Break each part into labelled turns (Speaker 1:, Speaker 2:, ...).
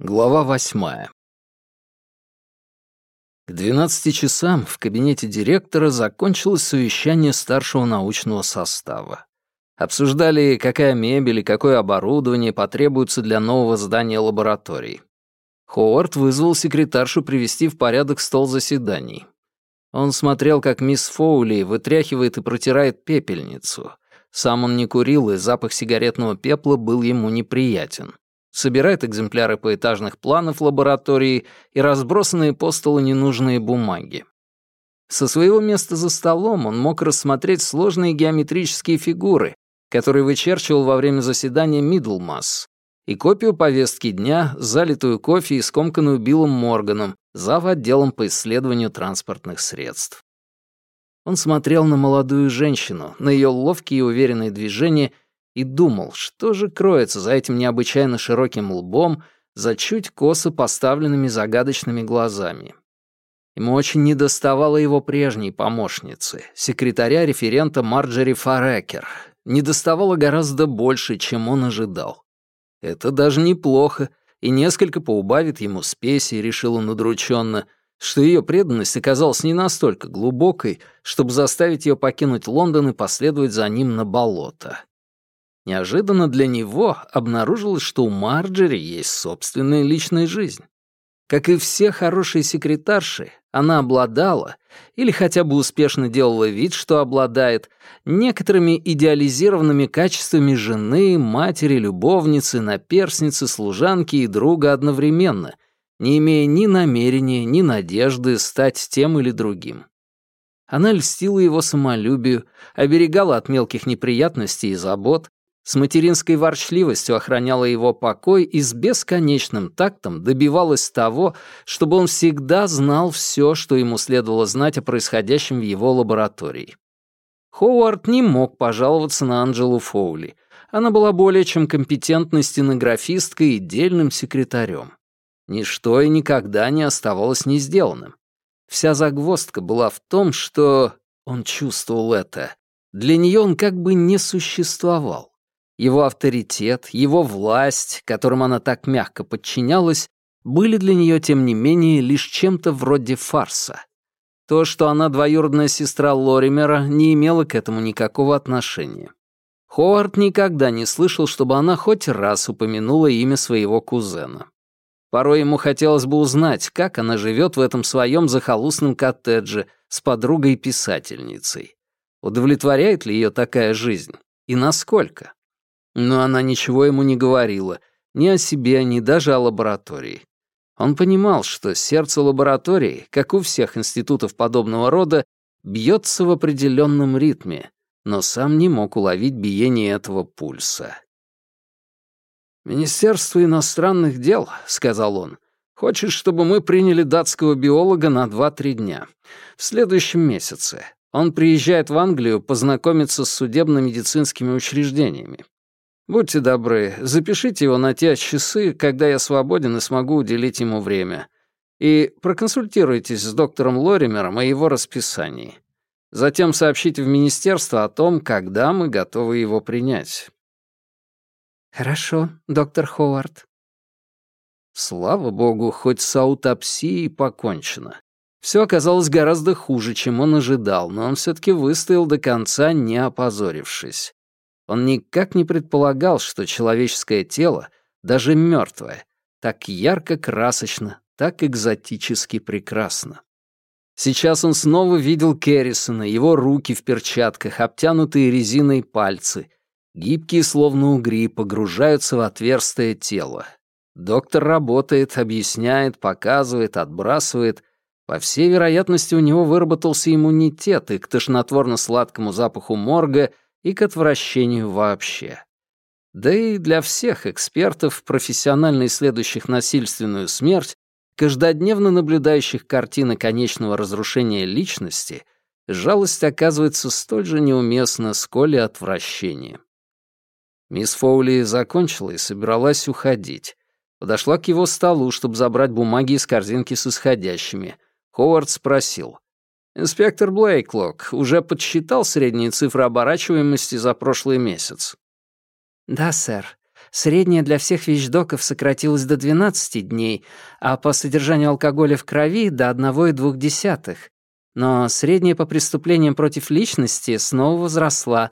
Speaker 1: Глава восьмая. К двенадцати часам в кабинете директора закончилось совещание старшего научного состава. Обсуждали, какая мебель и какое оборудование потребуются для нового здания лабораторий. Ховард вызвал секретаршу привести в порядок стол заседаний. Он смотрел, как мисс Фоули вытряхивает и протирает пепельницу. Сам он не курил, и запах сигаретного пепла был ему неприятен. Собирает экземпляры поэтажных планов лаборатории и разбросанные по столу ненужные бумаги. Со своего места за столом он мог рассмотреть сложные геометрические фигуры, которые вычерчивал во время заседания Мидлмасс, и копию повестки дня, залитую кофе и скомканную Биллом Морганом, зав. отделом по исследованию транспортных средств. Он смотрел на молодую женщину, на ее ловкие и уверенные движения и думал, что же кроется за этим необычайно широким лбом, за чуть косо поставленными загадочными глазами. Ему очень недоставало его прежней помощницы, секретаря-референта Марджери Фарекер. Недоставало гораздо больше, чем он ожидал. Это даже неплохо, и несколько поубавит ему спеси, решил он удрученно, что ее преданность оказалась не настолько глубокой, чтобы заставить ее покинуть Лондон и последовать за ним на болото. Неожиданно для него обнаружилось, что у Марджери есть собственная личная жизнь. Как и все хорошие секретарши, она обладала, или хотя бы успешно делала вид, что обладает, некоторыми идеализированными качествами жены, матери, любовницы, наперсницы, служанки и друга одновременно, не имея ни намерения, ни надежды стать тем или другим. Она льстила его самолюбию, оберегала от мелких неприятностей и забот, с материнской ворчливостью охраняла его покой и с бесконечным тактом добивалась того, чтобы он всегда знал все, что ему следовало знать о происходящем в его лаборатории. Ховард не мог пожаловаться на Анджелу Фоули. Она была более чем компетентной стенографисткой и дельным секретарем. Ничто и никогда не оставалось не сделанным. Вся загвоздка была в том, что он чувствовал это. Для нее он как бы не существовал. Его авторитет, его власть, которым она так мягко подчинялась, были для нее, тем не менее, лишь чем-то вроде фарса. То, что она двоюродная сестра Лоримера, не имело к этому никакого отношения. Ховард никогда не слышал, чтобы она хоть раз упомянула имя своего кузена. Порой ему хотелось бы узнать, как она живет в этом своем захолустном коттедже с подругой-писательницей. Удовлетворяет ли ее такая жизнь? И насколько? Но она ничего ему не говорила, ни о себе, ни даже о лаборатории. Он понимал, что сердце лаборатории, как у всех институтов подобного рода, бьется в определенном ритме, но сам не мог уловить биение этого пульса. «Министерство иностранных дел», — сказал он, — «хочет, чтобы мы приняли датского биолога на два-три дня. В следующем месяце. Он приезжает в Англию познакомиться с судебно-медицинскими учреждениями. Будьте добры, запишите его на те часы, когда я свободен и смогу уделить ему время. И проконсультируйтесь с доктором Лоримером о его расписании. Затем сообщите в министерство о том, когда мы готовы его принять».
Speaker 2: «Хорошо, доктор Ховард».
Speaker 1: Слава богу, хоть с аутопсией покончено. Все оказалось гораздо хуже, чем он ожидал, но он все-таки выстоял до конца, не опозорившись. Он никак не предполагал, что человеческое тело, даже мертвое, так ярко красочно, так экзотически прекрасно. Сейчас он снова видел Керрисона, его руки в перчатках, обтянутые резиной пальцы. Гибкие, словно угри, погружаются в отверстие тела. Доктор работает, объясняет, показывает, отбрасывает. По всей вероятности, у него выработался иммунитет, и к тошнотворно-сладкому запаху морга — и к отвращению вообще. Да и для всех экспертов, профессионально исследующих насильственную смерть, каждодневно наблюдающих картины конечного разрушения личности, жалость оказывается столь же неуместна, сколь и отвращение. Мисс Фоули закончила и собиралась уходить. Подошла к его столу, чтобы забрать бумаги из корзинки с исходящими. Ховард спросил. Инспектор Блейклок уже подсчитал средние цифры оборачиваемости за прошлый месяц.
Speaker 2: Да, сэр. Средняя для всех вещдоков сократилась до 12 дней, а по содержанию алкоголя в крови — до 1,2. Но средняя по преступлениям против личности снова возросла.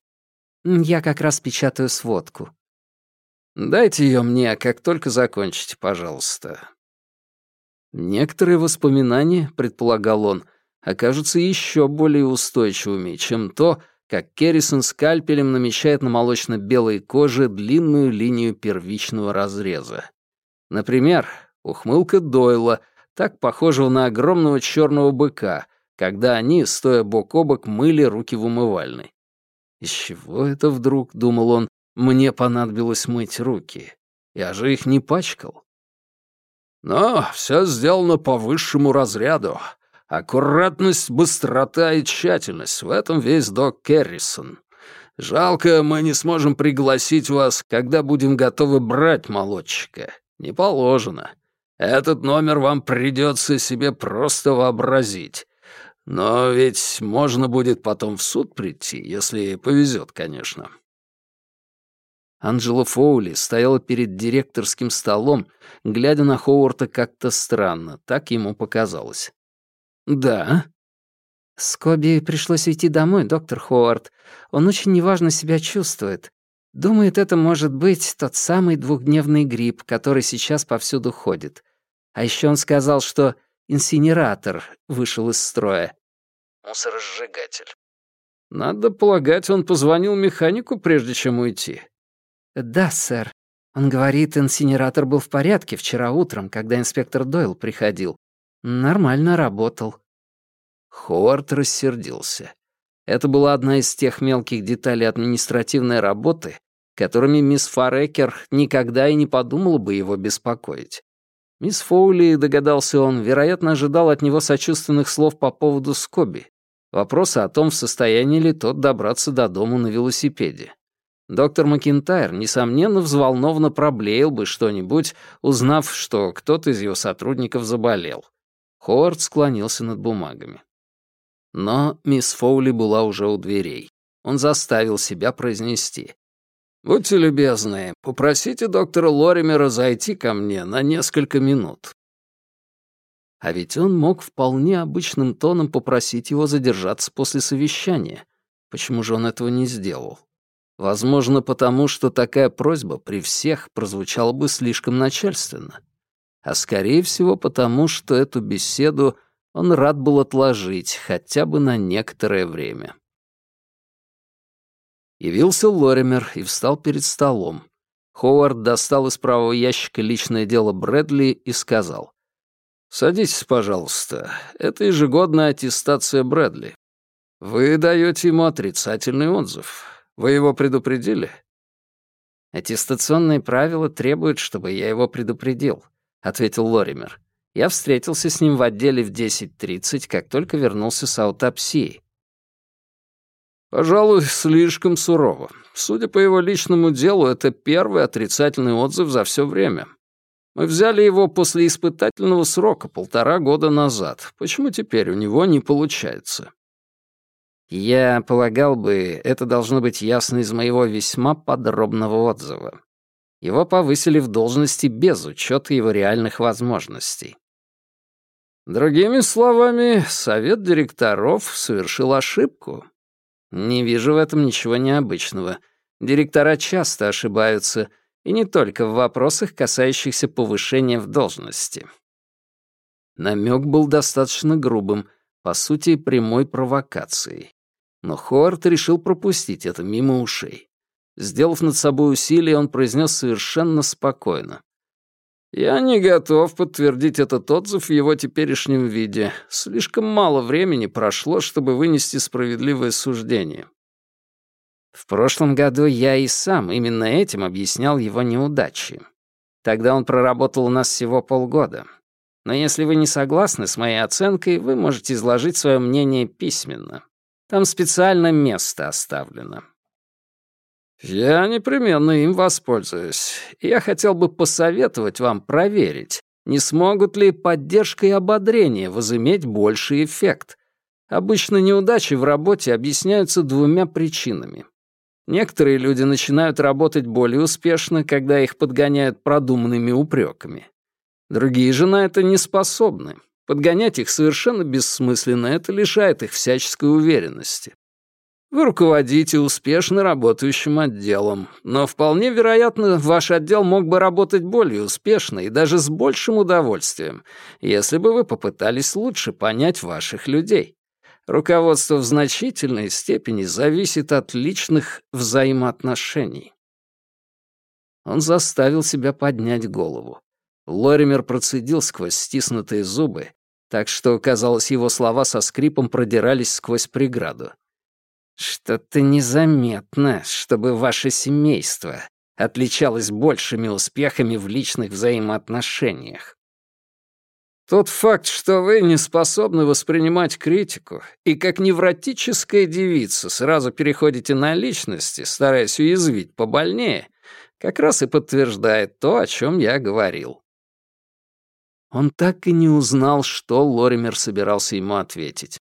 Speaker 2: Я как раз печатаю сводку.
Speaker 1: «Дайте ее мне, как только закончите, пожалуйста». Некоторые воспоминания, предполагал он, окажутся еще более устойчивыми, чем то, как Керрисон скальпелем намечает на молочно-белой коже длинную линию первичного разреза. Например, ухмылка Дойла, так похожего на огромного черного быка, когда они, стоя бок о бок, мыли руки в умывальной. Из чего это вдруг, думал он, мне понадобилось мыть руки? Я же их не пачкал. Но все сделано по высшему разряду. Аккуратность, быстрота и тщательность — в этом весь док Керрисон. Жалко, мы не сможем пригласить вас, когда будем готовы брать молодчика. Не положено. Этот номер вам придется себе просто вообразить. Но ведь можно будет потом в суд прийти, если повезет, конечно. Анджела Фоули стояла перед директорским столом, глядя на Ховарта как-то странно, так ему показалось. «Да?»
Speaker 2: «Скоби пришлось уйти домой, доктор Ховард. Он очень неважно себя чувствует. Думает, это может быть тот самый двухдневный грипп, который сейчас повсюду ходит. А еще он сказал, что инсинератор вышел из строя.
Speaker 1: Мусоросжигатель. Надо полагать, он позвонил механику, прежде чем уйти.
Speaker 2: «Да, сэр. Он говорит, инсинератор был в порядке вчера утром, когда инспектор Дойл приходил. Нормально работал».
Speaker 1: Ховард рассердился. Это была одна из тех мелких деталей административной работы, которыми мисс Фарекер никогда и не подумала бы его беспокоить. Мисс Фоули, догадался он, вероятно, ожидал от него сочувственных слов по поводу Скоби. Вопроса о том, в состоянии ли тот добраться до дому на велосипеде. Доктор Макинтайр, несомненно, взволнованно проблеял бы что-нибудь, узнав, что кто-то из его сотрудников заболел. Ховард склонился над бумагами. Но мисс Фоули была уже у дверей. Он заставил себя произнести. «Будьте любезны, попросите доктора Лоримера зайти ко мне на несколько минут». А ведь он мог вполне обычным тоном попросить его задержаться после совещания. Почему же он этого не сделал? Возможно, потому что такая просьба при всех прозвучала бы слишком начальственно. А скорее всего потому, что эту беседу он рад был отложить хотя бы на некоторое время. Явился Лоример и встал перед столом. Ховард достал из правого ящика личное дело Брэдли и сказал. «Садитесь, пожалуйста. Это ежегодная аттестация Брэдли. Вы даете ему отрицательный отзыв. Вы его предупредили?»
Speaker 2: «Аттестационные правила требуют, чтобы я его предупредил», — ответил Лоример. «Я встретился с ним в отделе в 10.30, как только вернулся с аутопсией».
Speaker 1: «Пожалуй, слишком сурово. Судя по его личному делу, это первый отрицательный отзыв за все время. Мы взяли его после испытательного срока полтора года назад. Почему теперь у него не получается?»
Speaker 2: Я полагал бы, это должно быть ясно из моего весьма подробного отзыва. Его повысили в должности без учета его реальных возможностей.
Speaker 1: Другими словами, совет директоров совершил ошибку.
Speaker 2: Не вижу в этом ничего необычного. Директора часто ошибаются, и не только в вопросах, касающихся повышения в должности.
Speaker 1: Намек был достаточно грубым, по сути, прямой провокацией. Но Ховард решил пропустить это мимо ушей. Сделав над собой усилие, он произнес совершенно спокойно. «Я не готов подтвердить этот отзыв в его теперешнем виде. Слишком мало времени прошло, чтобы вынести справедливое суждение».
Speaker 2: В прошлом году я и сам именно этим объяснял его неудачи. Тогда он проработал у нас всего полгода. Но если вы не согласны с моей оценкой, вы можете изложить свое мнение письменно. Там специально место оставлено».
Speaker 1: «Я непременно им воспользуюсь. Я хотел бы посоветовать вам проверить, не смогут ли поддержка и ободрение возыметь больший эффект. Обычно неудачи в работе объясняются двумя причинами. Некоторые люди начинают работать более успешно, когда их подгоняют продуманными упреками. Другие же на это не способны. Подгонять их совершенно бессмысленно, это лишает их всяческой уверенности. Вы руководите успешно работающим отделом, но вполне вероятно, ваш отдел мог бы работать более успешно и даже с большим удовольствием, если бы вы попытались лучше понять ваших людей. Руководство в значительной степени зависит от личных взаимоотношений. Он заставил себя поднять голову. Лоример процедил сквозь стиснутые зубы, так что, казалось, его слова со скрипом продирались сквозь преграду. Что-то незаметно, чтобы ваше семейство отличалось большими успехами в личных взаимоотношениях. Тот факт, что вы не способны воспринимать критику и как невротическая девица сразу переходите на личности, стараясь уязвить побольнее, как раз и подтверждает то, о чем я говорил. Он так и не узнал, что Лоример собирался ему ответить.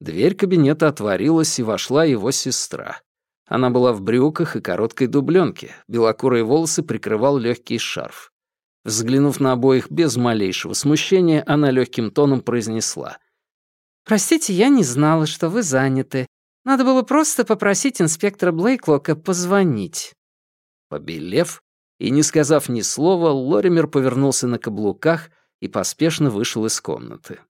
Speaker 1: Дверь кабинета отворилась, и вошла его сестра. Она была в брюках и короткой дубленке, белокурые волосы прикрывал легкий шарф. Взглянув на обоих без малейшего смущения, она легким тоном произнесла.
Speaker 3: «Простите, я не знала, что вы заняты. Надо было просто попросить инспектора Блейклока позвонить».
Speaker 1: Побелев и не сказав ни слова, Лоример повернулся на каблуках и поспешно вышел из комнаты.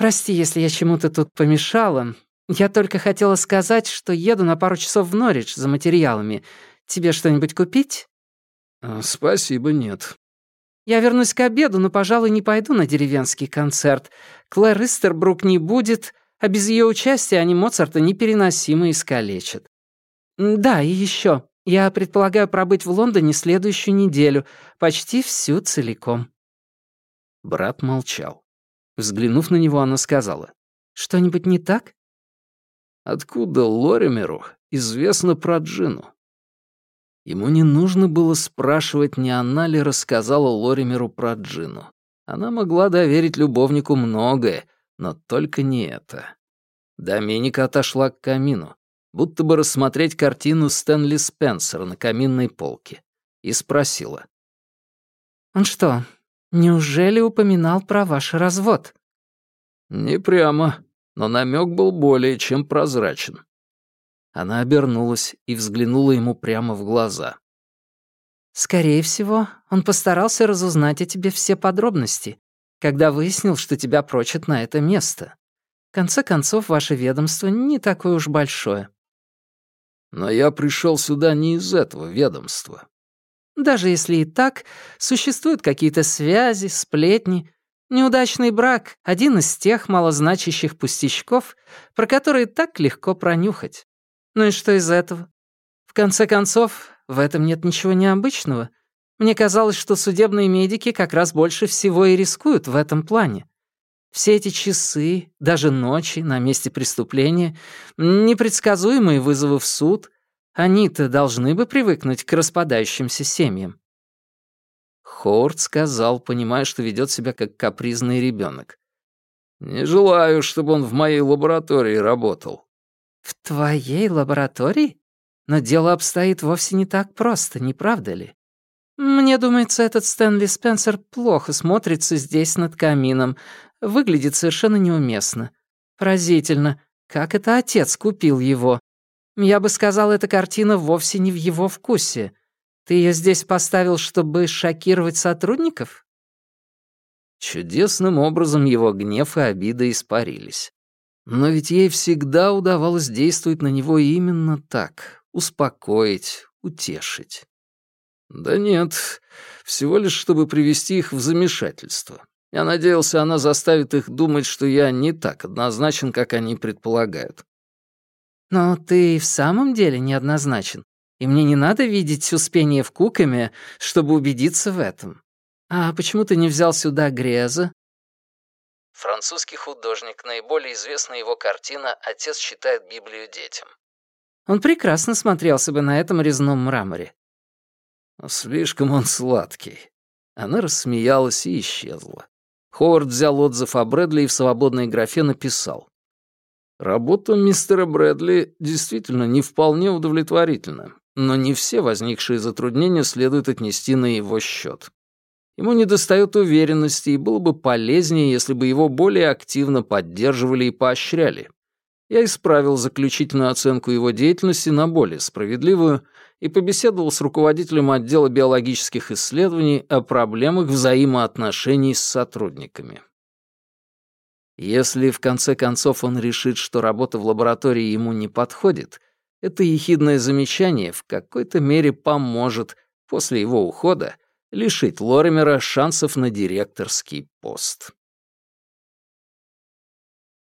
Speaker 3: «Прости, если я чему-то тут помешала. Я только хотела сказать, что еду на пару часов в Норридж за материалами. Тебе что-нибудь купить?»
Speaker 1: а, «Спасибо, нет».
Speaker 3: «Я вернусь к обеду, но, пожалуй, не пойду на деревенский концерт. Клэр Истербрук не будет, а без ее участия они Моцарта непереносимо искалечат. Да, и еще. Я предполагаю пробыть в Лондоне следующую неделю, почти всю целиком».
Speaker 1: Брат молчал. Взглянув на него, она сказала.
Speaker 3: «Что-нибудь не так?»
Speaker 1: «Откуда Лоримеру известно про Джину?» Ему не нужно было спрашивать, не она ли рассказала Лоримеру про Джину. Она могла доверить любовнику многое, но только не это. Доминика отошла к камину, будто бы рассмотреть картину Стэнли Спенсера на каминной полке, и спросила.
Speaker 3: «Он что, Неужели упоминал про ваш развод?»
Speaker 1: «Не прямо, но намек был более чем прозрачен». Она обернулась и взглянула ему прямо в глаза.
Speaker 3: «Скорее всего, он постарался разузнать о тебе все подробности, когда выяснил, что тебя прочат на это место. В конце концов, ваше ведомство не такое уж большое».
Speaker 1: «Но я пришел сюда не из этого ведомства.
Speaker 3: Даже если и так, существуют какие-то связи, сплетни. Неудачный брак — один из тех малозначащих пустячков, про которые так легко пронюхать. Ну и что из этого? В конце концов, в этом нет ничего необычного. Мне казалось, что судебные медики как раз больше всего и рискуют в этом плане. Все эти часы, даже ночи на месте преступления, непредсказуемые вызовы в суд — они-то должны бы привыкнуть к распадающимся семьям.
Speaker 1: Ховард сказал, понимая, что ведет себя как капризный ребенок. «Не желаю, чтобы он в моей лаборатории работал».
Speaker 3: «В твоей лаборатории? Но дело обстоит вовсе не так просто, не правда ли? Мне думается, этот Стэнли Спенсер плохо смотрится здесь над камином, выглядит совершенно неуместно. Поразительно, как это отец купил его. Я бы сказал, эта картина вовсе не в его вкусе. Ты ее здесь поставил, чтобы шокировать сотрудников?»
Speaker 1: Чудесным образом его гнев и обида испарились. Но ведь ей всегда удавалось действовать на него именно так — успокоить, утешить. Да нет, всего лишь чтобы привести их в замешательство. Я надеялся, она заставит их думать, что я не так однозначен, как они предполагают.
Speaker 3: «Но ты в самом деле неоднозначен, и мне не надо видеть успение в Кукаме, чтобы убедиться в этом. А почему ты не взял сюда Греза?»
Speaker 1: Французский художник, наиболее известная его картина «Отец читает Библию детям».
Speaker 3: Он прекрасно смотрелся бы на этом резном мраморе.
Speaker 1: Слишком он сладкий. Она рассмеялась и исчезла. Ховард взял отзыв о Брэдли и в свободной графе написал. Работа мистера Брэдли действительно не вполне удовлетворительна, но не все возникшие затруднения следует отнести на его счет. Ему недостает уверенности, и было бы полезнее, если бы его более активно поддерживали и поощряли. Я исправил заключительную оценку его деятельности на более справедливую и побеседовал с руководителем отдела биологических исследований о проблемах взаимоотношений с сотрудниками. Если в конце концов он решит, что работа в лаборатории ему не подходит, это ехидное замечание в какой-то мере поможет после его ухода лишить Лоремера шансов на директорский пост.